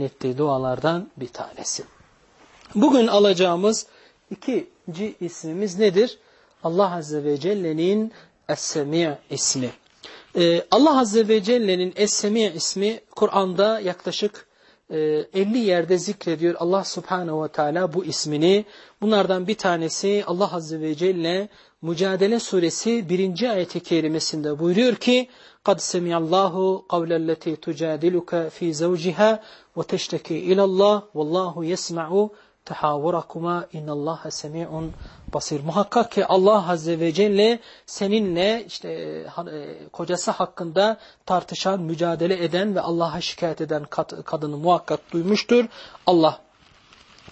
ettiği dualardan bir tanesi. Bugün alacağımız ikinci ismimiz nedir? Allah Azze ve Celle'nin Es-Semi' ismi. Ee, Allah Azze ve Celle'nin Es-Semi' ismi Kur'an'da yaklaşık e, 50 yerde zikrediyor Allah Subhanahu ve Teala bu ismini. Bunlardan bir tanesi Allah Azze ve Celle Mücadele Suresi 1. ayeti kerimesinde buyuruyor ki قَدْ سَمِعَ اللّٰهُ قَوْلَ الَّتِي تُجَادِلُكَ ف۪ي زَوْجِهَا وَتَشْتَكِي اِلَى اللّٰهِ وَاللّٰهُ يَسْمَعُ تَحَاوُرَكُمَا اِنَّ اللّٰهَ سَمِعٌ basir. Muhakkak ki Allah Azze ve Celle seninle işte e, kocası hakkında tartışan, mücadele eden ve Allah'a şikayet eden kadını muhakkak duymuştur. Allah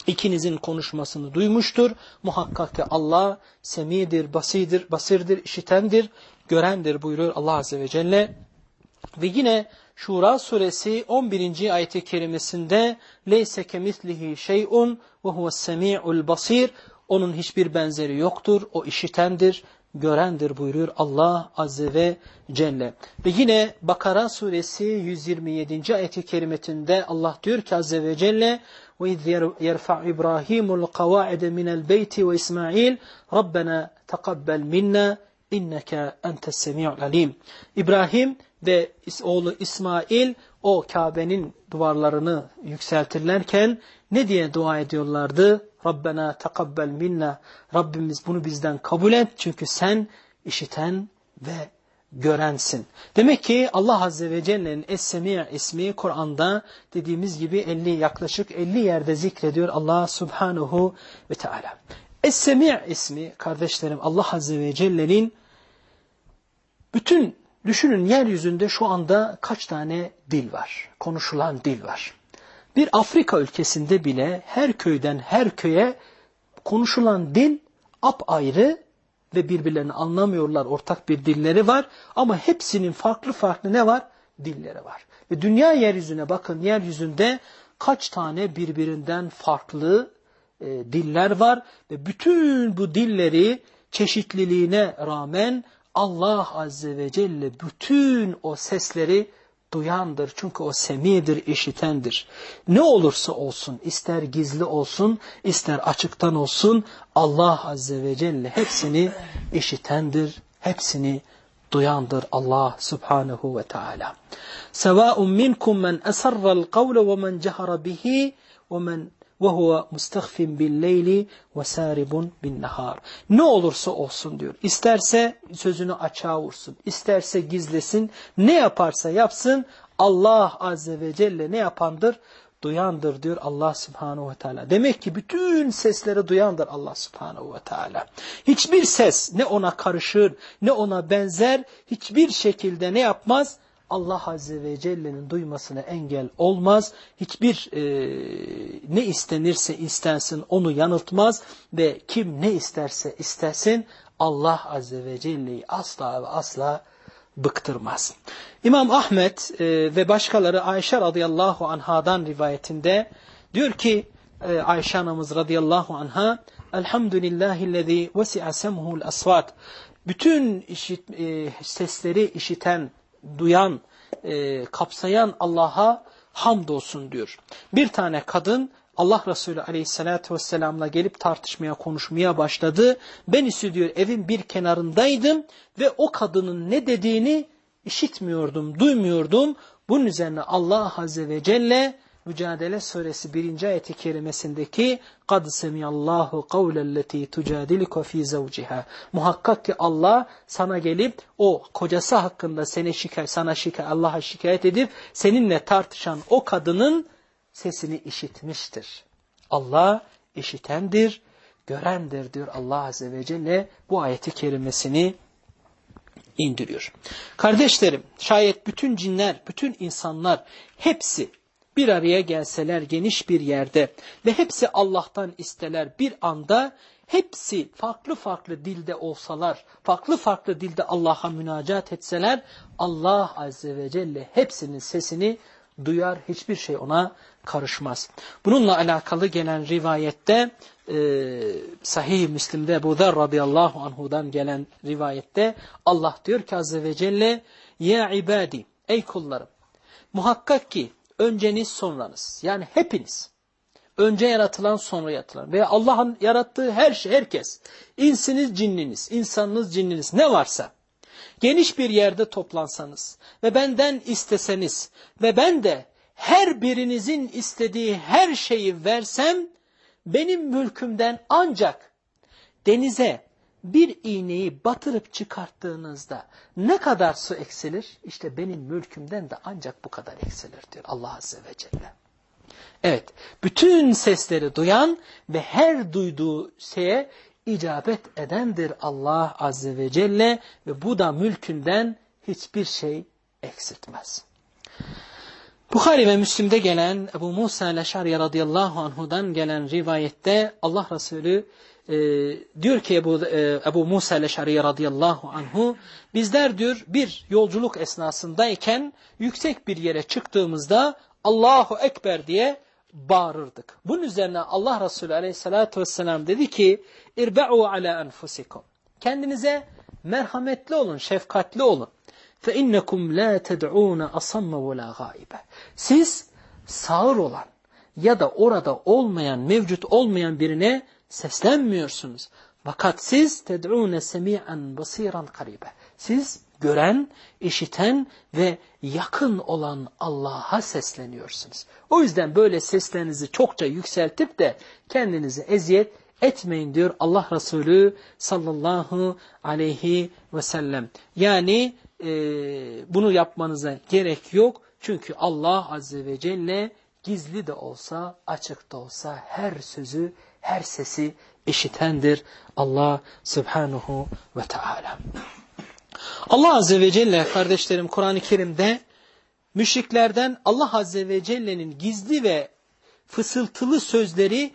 ikinizin konuşmasını duymuştur. Muhakkak ki Allah semidir, basidir, basirdir, işitendir görendir buyuruyor Allah Azze ve Celle. Ve yine Şura suresi 11. ayeti kerimesinde leyse kemislihi şey'un ve huves semi'ul basir onun hiçbir benzeri yoktur. O işitendir, görendir buyuruyor Allah Azze ve Celle. Ve yine Bakara suresi 127. ayeti kerimetinde Allah diyor ki Azze ve Celle وَاِذْ يَرْفَعْ إِبْرَاهِيمُ الْقَوَاعِدَ مِنَ الْبَيْتِ وَإِسْمَعِيلِ رَبَّنَا تَقَبَّلْ مِنَّا inneke entes semi'ul alim. İbrahim ve oğlu İsmail o Kabe'nin duvarlarını yükseltirlerken ne diye dua ediyorlardı? Rabbena tekabbel minna. Rabbimiz bunu bizden kabul et çünkü sen işiten ve görensin. Demek ki Allah Azze ve Celle'nin Es-Semi' ismi Kur'an'da dediğimiz gibi 50 yaklaşık 50 yerde zikrediyor Allah Subhanahu ve Teala. Es-Semi' ismi kardeşlerim Allah Azze ve Celle'nin bütün düşünün yeryüzünde şu anda kaç tane dil var? Konuşulan dil var. Bir Afrika ülkesinde bile her köyden her köye konuşulan dil apayrı ve birbirlerini anlamıyorlar. Ortak bir dilleri var ama hepsinin farklı farklı ne var? Dilleri var. Ve dünya yeryüzüne bakın yeryüzünde kaç tane birbirinden farklı e, diller var ve bütün bu dilleri çeşitliliğine rağmen Allah Azze ve Celle bütün o sesleri duyandır. Çünkü o semidir, işitendir. Ne olursa olsun, ister gizli olsun, ister açıktan olsun, Allah Azze ve Celle hepsini işitendir, hepsini duyandır Allah Subhanahu ve Teala. Sevâun minkum men esarra'l kavle ve men cehara bihi ve huve mustahfin bil leyli ve saribun bin nahar. Ne olursa olsun diyor. İsterse sözünü açığa vursun, isterse gizlesin, ne yaparsa yapsın Allah azze ve celle ne yapandır? duyandır diyor Allah Subhanahu ve Teala. Demek ki bütün sesleri duyandır Allah Subhanahu ve Teala. Hiçbir ses ne ona karışır, ne ona benzer, hiçbir şekilde ne yapmaz? Allah Azze ve Celle'nin duymasına engel olmaz. Hiçbir e, ne istenirse istensin onu yanıltmaz ve kim ne isterse istesin Allah Azze ve Celle'yi asla ve asla bıktırmaz. İmam Ahmet e, ve başkaları Ayşe radıyallahu anhadan rivayetinde diyor ki e, Ayşe anamız radıyallahu anha Elhamdülillahillezî vesi'a semhul asvat bütün işit, e, sesleri işiten duyan, e, kapsayan Allah'a hamdolsun diyor. Bir tane kadın Allah Resulü aleyhissalatü vesselamla gelip tartışmaya, konuşmaya başladı. Ben ise diyor evin bir kenarındaydım ve o kadının ne dediğini işitmiyordum, duymuyordum. Bunun üzerine Allah Azze ve Celle Mücadele Suresi 1. ayeti kerimesindeki قَدْ سَمِيَ اللّٰهُ قَوْلَ الَّتِي تُجَادِلِكَ ف۪ي زَوْجِهَا Muhakkak ki Allah sana gelip o kocası hakkında seni şikayet, sana şikayet, Allah'a şikayet edip seninle tartışan o kadının sesini işitmiştir. Allah işitendir, görendir diyor Allah Azze ve Celle bu ayeti kerimesini indiriyor. Kardeşlerim şayet bütün cinler, bütün insanlar hepsi bir araya gelseler geniş bir yerde ve hepsi Allah'tan isteler bir anda hepsi farklı farklı dilde olsalar, farklı farklı dilde Allah'a münacat etseler Allah Azze ve Celle hepsinin sesini duyar, hiçbir şey ona karışmaz. Bununla alakalı gelen rivayette e, Sahih-i Müslim'de Ebu Zer radıyallahu anhudan gelen rivayette Allah diyor ki Azze ve Celle Ya ibadi ey kullarım muhakkak ki önceniz sonranız. Yani hepiniz. Önce yaratılan sonra yaratılan veya Allah'ın yarattığı her şey herkes. İnsiniz cinniniz, insanınız cinniniz ne varsa. Geniş bir yerde toplansanız ve benden isteseniz ve ben de her birinizin istediği her şeyi versem benim mülkümden ancak denize bir iğneyi batırıp çıkarttığınızda ne kadar su eksilir? İşte benim mülkümden de ancak bu kadar eksilir diyor Allah Azze ve Celle. Evet, bütün sesleri duyan ve her duyduğu şeye icabet edendir Allah Azze ve Celle ve bu da mülkünden hiçbir şey eksiltmez. Bukhari ve Müslim'de gelen Ebu Musa Leşari radıyallahu anhudan gelen rivayette Allah Resulü e, diyor ki Ebu, e, Ebu Musa Leşari radıyallahu anhu bizler diyor bir yolculuk esnasındayken yüksek bir yere çıktığımızda Allahu Ekber diye bağırırdık. Bunun üzerine Allah Resulü aleyhissalatü vesselam dedi ki İrbe'u ala enfusikum. Kendinize merhametli olun, şefkatli olun. فَاِنَّكُمْ لَا تَدْعُونَ أَصَمَّ وَلَا غَائِبَ Siz sağır olan ya da orada olmayan, mevcut olmayan birine seslenmiyorsunuz. Fakat siz ted'ûne semi'an basiran karibe. Siz gören, işiten ve yakın olan Allah'a sesleniyorsunuz. O yüzden böyle seslerinizi çokça yükseltip de kendinizi eziyet etmeyin diyor Allah Resulü sallallahu aleyhi ve sellem. Yani e, bunu yapmanıza gerek yok. Çünkü Allah azze ve celle gizli de olsa açık da olsa her sözü her sesi işitendir Allah subhanahu ve teala. Allah azze ve celle kardeşlerim Kur'an-ı Kerim'de müşriklerden Allah azze ve celle'nin gizli ve fısıltılı sözleri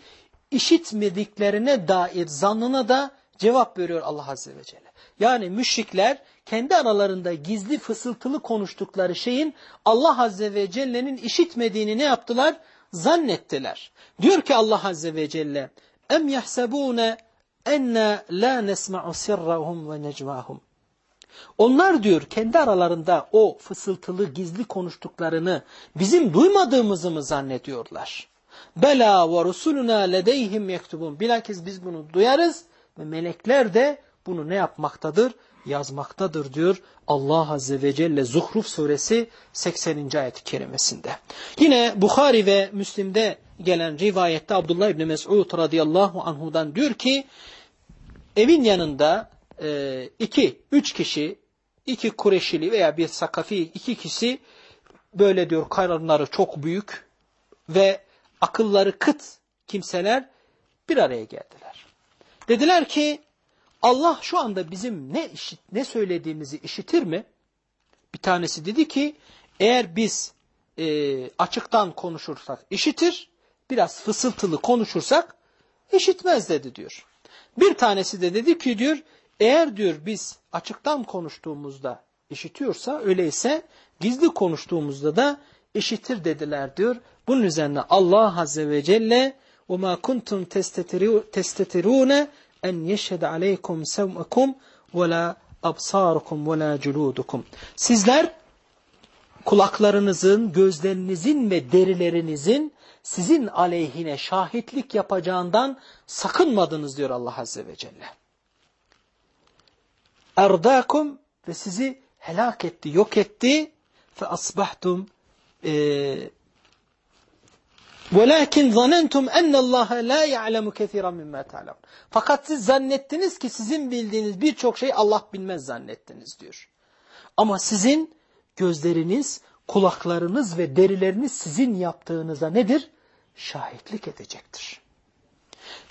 işitmediklerine dair zannına da cevap veriyor Allah azze ve celle. Yani müşrikler kendi aralarında gizli fısıltılı konuştukları şeyin Allah azze ve celle'nin işitmediğini ne yaptılar? Zannettiler. Diyor ki Allah azze ve celle em yahsebune enne la nesma'u sirrahum ve necvahum. Onlar diyor kendi aralarında o fısıltılı gizli konuştuklarını bizim duymadığımızı mı zannediyorlar? Bela ve rusuluna ledeyhim yektubun. Bilakis biz bunu duyarız ve melekler de bunu ne yapmaktadır? Yazmaktadır diyor Allah Azze ve Celle Zuhruf suresi 80. ayet-i kerimesinde. Yine Bukhari ve Müslim'de gelen rivayette Abdullah İbni Mes'ud radıyallahu anhudan diyor ki evin yanında e, iki, üç kişi, iki Kureşili veya bir Sakafi iki kişi böyle diyor karınları çok büyük ve akılları kıt kimseler bir araya geldiler. Dediler ki Allah şu anda bizim ne işit, ne söylediğimizi işitir mi? Bir tanesi dedi ki eğer biz e, açıktan konuşursak işitir, biraz fısıltılı konuşursak işitmez dedi diyor. Bir tanesi de dedi ki diyor eğer diyor biz açıktan konuştuğumuzda işitiyorsa öyleyse gizli konuştuğumuzda da işitir dediler diyor. Bunun üzerine Allah Azze ve Celle وَمَا كُنْتُمْ تَسْتَتِرُونَ en yeşhede aleykum sevmekum ve la absarukum ve la culudukum. Sizler kulaklarınızın, gözlerinizin ve derilerinizin sizin aleyhine şahitlik yapacağından sakınmadınız diyor Allah Azze ve Celle. Erdakum ve sizi helak etti, yok etti. Fe asbahtum e, وَلَكِنْ ظَنَنْتُمْ اَنَّ اللّٰهَ لَا يَعْلَمُ كَثِيرًا مِمَّا تَعْلَمُ Fakat siz zannettiniz ki sizin bildiğiniz birçok şey Allah bilmez zannettiniz diyor. Ama sizin gözleriniz, kulaklarınız ve derileriniz sizin yaptığınıza nedir? Şahitlik edecektir.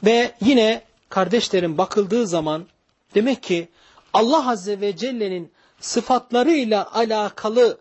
Ve yine kardeşlerim bakıldığı zaman demek ki Allah Azze ve Celle'nin sıfatlarıyla alakalı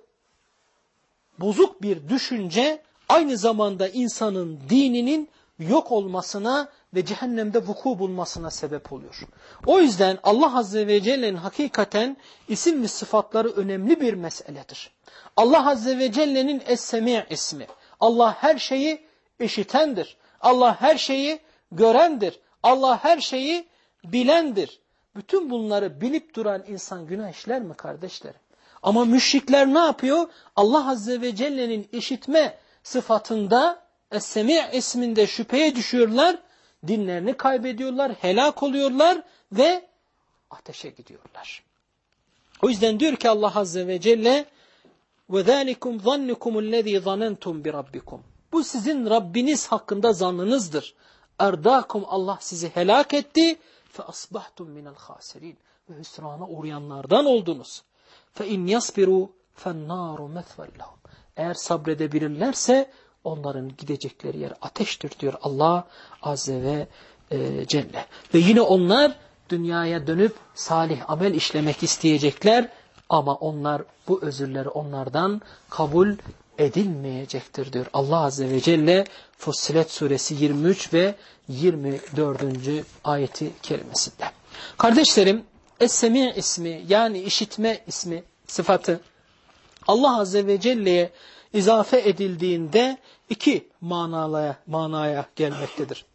bozuk bir düşünce aynı zamanda insanın dininin yok olmasına ve cehennemde vuku bulmasına sebep oluyor. O yüzden Allah Azze ve Celle'nin hakikaten isim ve sıfatları önemli bir meseledir. Allah Azze ve Celle'nin Es-Semi' ismi. Allah her şeyi işitendir. Allah her şeyi görendir. Allah her şeyi bilendir. Bütün bunları bilip duran insan günah işler mi kardeşlerim? Ama müşrikler ne yapıyor? Allah Azze ve Celle'nin işitme sıfatında Es-Semi' isminde şüpheye düşüyorlar. Dinlerini kaybediyorlar, helak oluyorlar ve ateşe gidiyorlar. O yüzden diyor ki Allah Azze ve Celle وَذَٰلِكُمْ ظَنِّكُمُ الَّذ۪ي ظَنَنْتُمْ بِرَبِّكُمْ Bu sizin Rabbiniz hakkında zannınızdır. Erdakum Allah sizi helak etti. فَأَصْبَحْتُمْ مِنَ الْخَاسِرِينَ Ve hüsrana uğrayanlardan oldunuz. فَاِنْ يَصْبِرُوا فَالنَّارُ مَثْوَ لَهُمْ eğer sabredebilirlerse onların gidecekleri yer ateştir diyor Allah Azze ve e, Celle. Ve yine onlar dünyaya dönüp salih amel işlemek isteyecekler ama onlar bu özürleri onlardan kabul edilmeyecektir diyor. Allah Azze ve Celle Fussilet suresi 23 ve 24. ayeti kerimesinde. Kardeşlerim Es-Semi ismi yani işitme ismi sıfatı Allah Azze ve Celle'ye izafe edildiğinde iki manaya, manaya gelmektedir.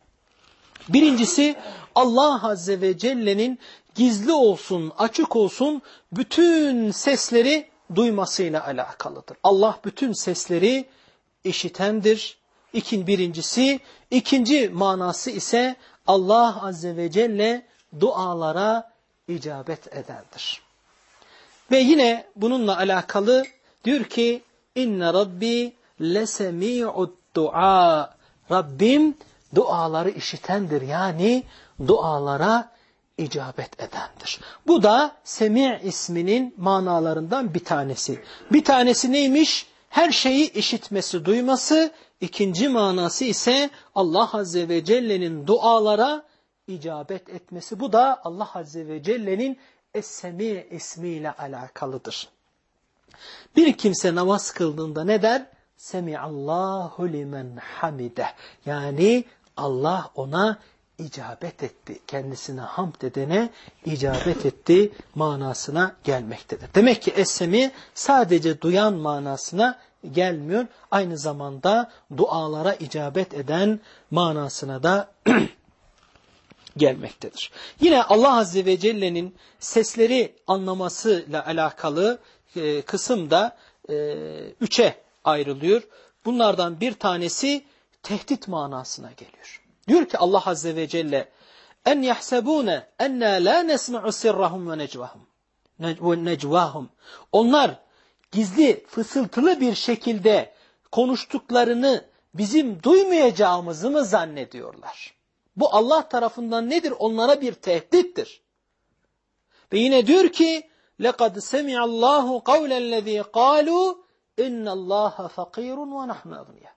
Birincisi Allah Azze ve Celle'nin gizli olsun, açık olsun bütün sesleri duymasıyla alakalıdır. Allah bütün sesleri işitendir. İkin birincisi, ikinci manası ise Allah Azze ve Celle dualara icabet edendir. Ve yine bununla alakalı diyor ki inne rabbi lesemi'ud dua. Rabbim duaları işitendir. Yani dualara icabet edendir. Bu da Semi' isminin manalarından bir tanesi. Bir tanesi neymiş? Her şeyi işitmesi, duyması. İkinci manası ise Allah Azze ve Celle'nin dualara icabet etmesi. Bu da Allah Azze ve Celle'nin Es-Semi ismiyle alakalıdır. Bir kimse namaz kıldığında ne der? Semiallahu limen hamide. Yani Allah ona icabet etti. Kendisine hamd edene icabet etti manasına gelmektedir. Demek ki esemi sadece duyan manasına gelmiyor. Aynı zamanda dualara icabet eden manasına da gelmektedir. Yine Allah Azze ve Celle'nin sesleri anlamasıyla alakalı e, kısım da e, üçe ayrılıyor. Bunlardan bir tanesi tehdit manasına geliyor. Diyor ki Allah Azze ve Celle en yahsebune enna la nesma'u sirrahum ve necvahum. necvahum. Onlar gizli, fısıltılı bir şekilde konuştuklarını bizim duymayacağımızı mı zannediyorlar? Bu Allah tarafından nedir? Onlara bir tehdittir. Ve yine diyor ki لَقَدْ سَمِعَ اللّٰهُ قَوْلَ الَّذ۪ي قَالُوا اِنَّ اللّٰهَ فَقِيرٌ وَنَحْنُ اَغْنِيَا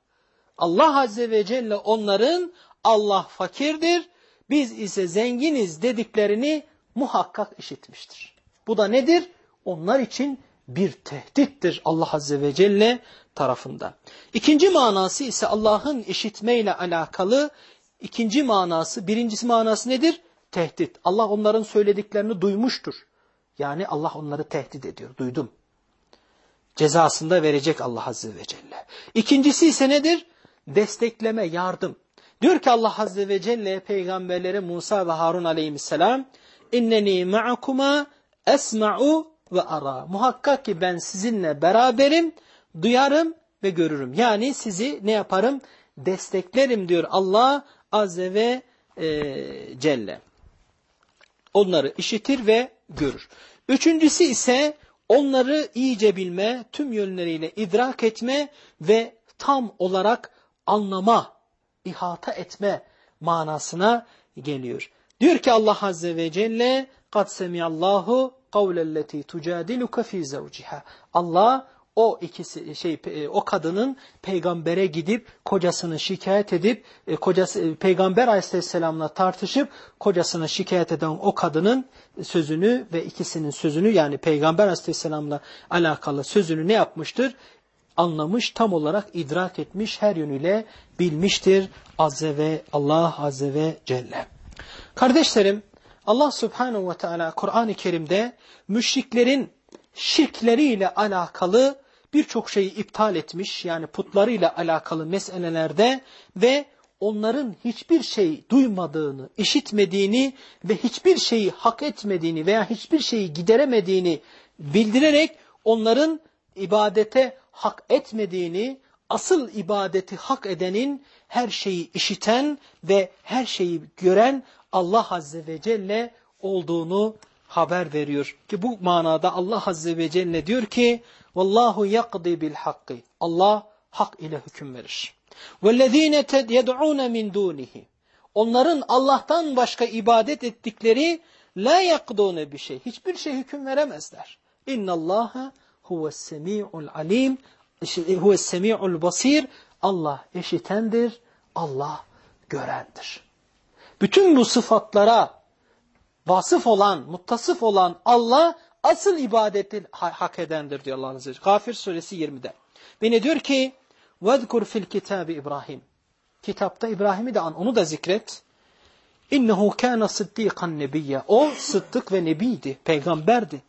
Allah Azze ve Celle onların Allah fakirdir, biz ise zenginiz dediklerini muhakkak işitmiştir. Bu da nedir? Onlar için bir tehdittir Allah Azze ve Celle tarafından. İkinci manası ise Allah'ın işitmeyle alakalı ikinci manası, birincisi manası nedir? Tehdit. Allah onların söylediklerini duymuştur. Yani Allah onları tehdit ediyor. Duydum. Cezasında verecek Allah Azze ve Celle. İkincisi ise nedir? Destekleme, yardım. Diyor ki Allah Azze ve Celle peygamberleri Musa ve Harun aleyhisselam inneni ma'akuma esma'u ve ara. Muhakkak ki ben sizinle beraberim, duyarım ve görürüm. Yani sizi ne yaparım? Desteklerim diyor Allah Azze ve e, Celle. Onları işitir ve görür. Üçüncüsü ise onları iyice bilme, tüm yönleriyle idrak etme ve tam olarak anlama ihata etme manasına geliyor. Diyor ki Allah Azze ve Celle قَدْ سَمِيَ اللّٰهُ قَوْلَ الَّتِي تُجَادِلُكَ ف۪ي زَوْجِهَا Allah o ikisi şey e, o kadının peygambere gidip kocasını şikayet edip e, kocası e, peygamber aleyhisselamla tartışıp kocasını şikayet eden o kadının sözünü ve ikisinin sözünü yani peygamber aleyhisselamla alakalı sözünü ne yapmıştır? anlamış, tam olarak idrak etmiş, her yönüyle bilmiştir Azze ve Allah Azze ve Celle. Kardeşlerim, Allah Subhanahu ve Teala Kur'an-ı Kerim'de müşriklerin şirkleriyle alakalı birçok şeyi iptal etmiş, yani putlarıyla alakalı meselelerde ve onların hiçbir şey duymadığını, işitmediğini ve hiçbir şeyi hak etmediğini veya hiçbir şeyi gideremediğini bildirerek onların ibadete hak etmediğini, asıl ibadeti hak edenin her şeyi işiten ve her şeyi gören Allah Azze ve Celle olduğunu haber veriyor. Ki bu manada Allah Azze ve Celle diyor ki Vallahu yakdi bil hakkı. Allah hak ile hüküm verir. وَالَّذ۪ينَ يَدْعُونَ مِنْ دُونِهِ Onların Allah'tan başka ibadet ettikleri la yakdûne bir şey. Hiçbir şey hüküm veremezler. İnna Allaha huves semi'ul alim huves semi'ul basir. Allah eşitendir. Allah görendir. Bütün bu sıfatlara vasıf olan, muttasıf olan Allah asıl ibadeti hak edendir diyor Allah Azze ve Gafir suresi 20'de. Ve ne diyor ki وَذْكُرْ fil kitabı İbrahim. Kitapta İbrahim'i de an, onu da zikret. İnnehu kana sıddikan nebiyye. O sıddık ve nebiydi, peygamberdi.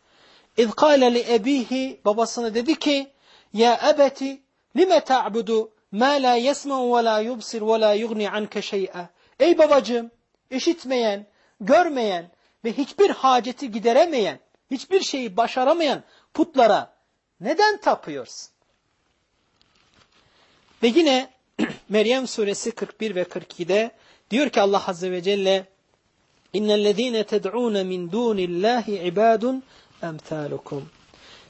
İz kâle li ebihi babasına dedi ki ya ebeti lime ta'budu ma la yesma'u ve la yubsir ve la yugni anke şey'e. Ey babacığım işitmeyen, görmeyen ve hiçbir haceti gideremeyen, hiçbir şeyi başaramayan putlara neden tapıyorsun? Ve yine Meryem suresi 41 ve 42'de diyor ki Allah Azze ve Celle İnnellezîne ted'ûne min dûnillâhi ibâdun emthâlukum.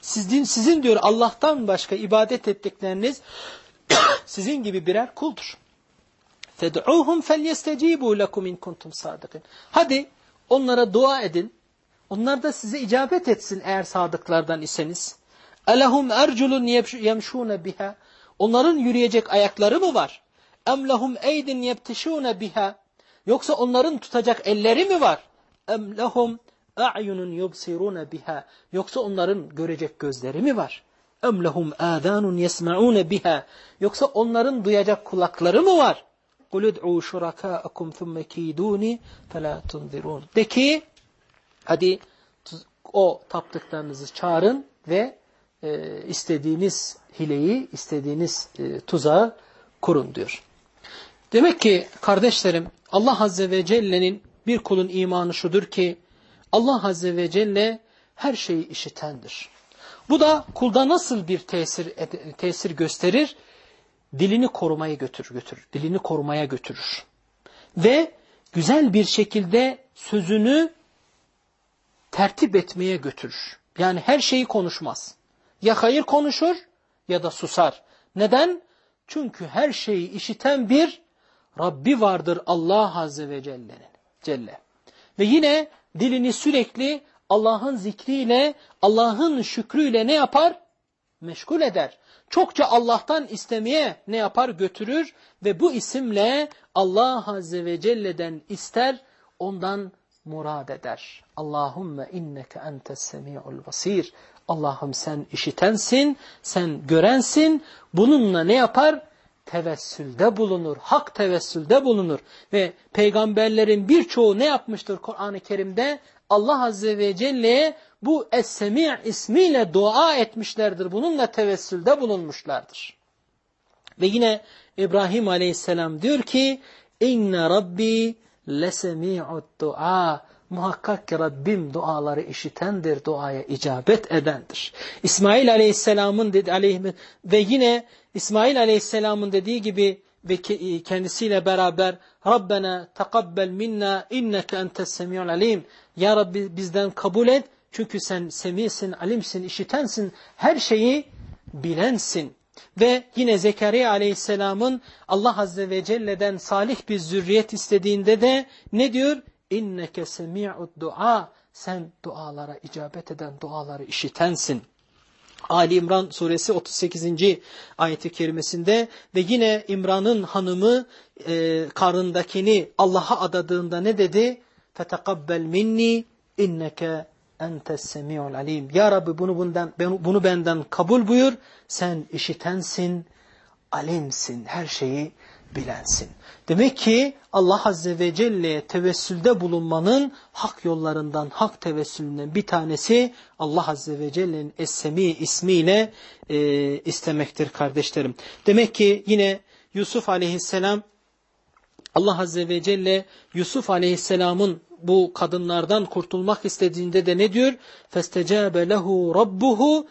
Sizin, sizin diyor Allah'tan başka ibadet ettikleriniz sizin gibi birer kuldur. Fed'ûhum felyestecîbû lekum in kuntum sâdıkın. Hadi onlara dua edin. Onlar da size icabet etsin eğer sadıklardan iseniz. Elehum erculun yemşûne biha. Onların yürüyecek ayakları mı var? Em lehum eydin yebtişûne biha. Yoksa onların tutacak elleri mi var? Em lehum a'yunun yubsirûne biha. Yoksa onların görecek gözleri mi var? Em lehum âdânun yesma'ûne biha. Yoksa onların duyacak kulakları mı var? قُلُ ادْعُوا شُرَكَاءَكُمْ ثُمَّ كِيدُونِ فَلَا تُنْذِرُونَ De ki, hadi o taptıklarınızı çağırın ve e, istediğiniz hileyi, istediğiniz e, tuzağı kurun diyor. Demek ki kardeşlerim Allah Azze ve Celle'nin bir kulun imanı şudur ki Allah Azze ve Celle her şeyi işitendir. Bu da kulda nasıl bir tesir, tesir gösterir? Dilini korumaya götür, götür. Dilini korumaya götürür. Ve güzel bir şekilde sözünü tertip etmeye götürür. Yani her şeyi konuşmaz. Ya hayır konuşur ya da susar. Neden? Çünkü her şeyi işiten bir Rabbi vardır Allah Azze ve Celle'nin. Celle. Ve yine dilini sürekli Allah'ın zikriyle, Allah'ın şükrüyle ne yapar? Meşgul eder. Çokça Allah'tan istemeye ne yapar? Götürür ve bu isimle Allah Azze ve Celle'den ister, ondan murad eder. Allahümme inneke entes semi'ul basir. Allah'ım sen işitensin, sen görensin. Bununla ne yapar? Tevessülde bulunur. Hak tevessülde bulunur. Ve peygamberlerin birçoğu ne yapmıştır Kur'an-ı Kerim'de? Allah Azze ve Celle'ye bu Es-Semi' ismiyle dua etmişlerdir. Bununla tevessülde bulunmuşlardır. Ve yine İbrahim Aleyhisselam diyor ki İnne Rabbi lesemi'ud dua Muhakkak ki Rabbim duaları işitendir, duaya icabet edendir. İsmail Aleyhisselam'ın dedi aleyhim ve yine İsmail Aleyhisselam'ın dediği gibi ve kendisiyle beraber Rabbena takabbel minna inneke entes semiyul alim. Ya Rabbi bizden kabul et çünkü sen semisin, alimsin, işitensin, her şeyi bilensin. Ve yine Zekeriya Aleyhisselam'ın Allah Azze ve Celle'den salih bir zürriyet istediğinde de ne diyor? İnneke semi'ud dua. Sen dualara icabet eden, duaları işitensin. Ali İmran suresi 38. ayeti kerimesinde ve yine İmran'ın hanımı e, karındakini Allah'a adadığında ne dedi? فَتَقَبَّلْ minni inneke entes semi'ul alim. Ya Rabbi bunu, bundan, bunu benden kabul buyur. Sen işitensin, alimsin, her şeyi bilensin. Demek ki Allah Azze ve Celle'ye tevessülde bulunmanın hak yollarından, hak tevessülünden bir tanesi Allah Azze ve Celle'nin Es-Semi ismiyle e, istemektir kardeşlerim. Demek ki yine Yusuf Aleyhisselam Allah Azze ve Celle Yusuf Aleyhisselam'ın bu kadınlardan kurtulmak istediğinde de ne diyor? فَاسْتَجَابَ لَهُ رَبُّهُ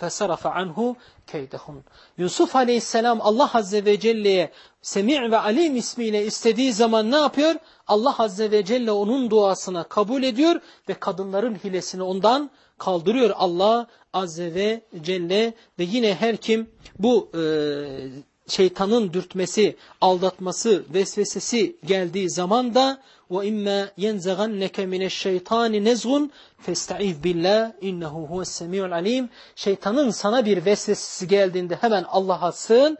فَسَرَفَ عَنْهُ كَيْدَهُنْ Yusuf aleyhisselam Allah azze ve celle'ye Semi' ve Alim ismiyle istediği zaman ne yapıyor? Allah azze ve celle onun duasına kabul ediyor ve kadınların hilesini ondan kaldırıyor Allah azze ve celle ve yine her kim bu e, şeytanın dürtmesi, aldatması, vesvesesi geldiği zaman da وَاِمَّا يَنْزَغَنَّكَ مِنَ الشَّيْطَانِ نَزْغٌ فَاسْتَعِذْ بِاللّٰهِ اِنَّهُ هُوَ السَّمِيعُ الْعَلِيمُ Şeytanın sana bir vesvesesi geldiğinde hemen Allah'a sığın.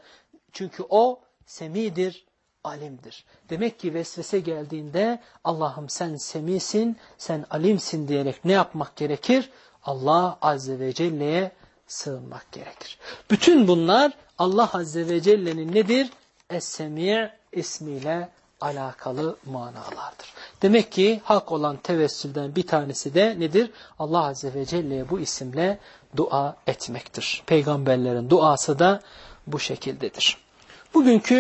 Çünkü o semidir, alimdir. Demek ki vesvese geldiğinde Allah'ım sen semisin, sen alimsin diyerek ne yapmak gerekir? Allah Azze ve Celle'ye sığınmak gerekir. Bütün bunlar Allah Azze ve Celle'nin nedir? Es-Semi' ismiyle alakalı manalardır. Demek ki hak olan tevessülden bir tanesi de nedir? Allah Azze ve Celle'ye bu isimle dua etmektir. Peygamberlerin duası da bu şekildedir. Bugünkü